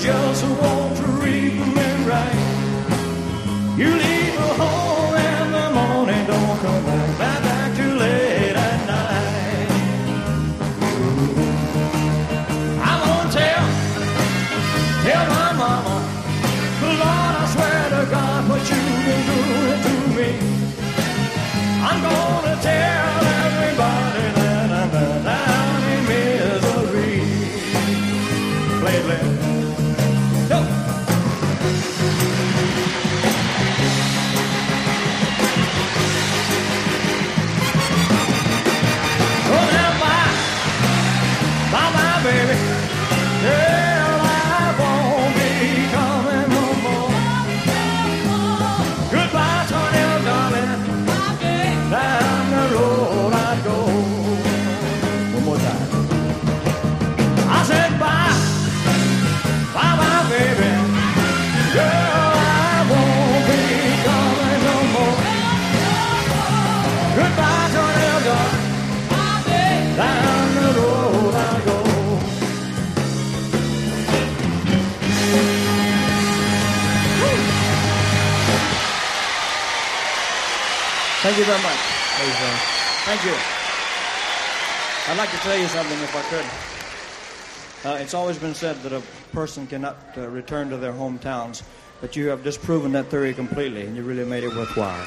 but you just won't treat me right. You leave the home in the morning, don't come back, back, back too late at night. I'm gonna tell, tell my mama, Lord, I swear to God, what you've been doing to me. I'm gonna tell more time. I said bye, bye, bye, baby. Girl, I won't be coming no more. Goodbye, Tornado, darling. Down the road I go. Thank you very much. Thank you. I'd like to tell you something if I could. Uh, it's always been said that a person cannot uh, return to their hometowns, but you have disproven that theory completely, and you really made it worthwhile.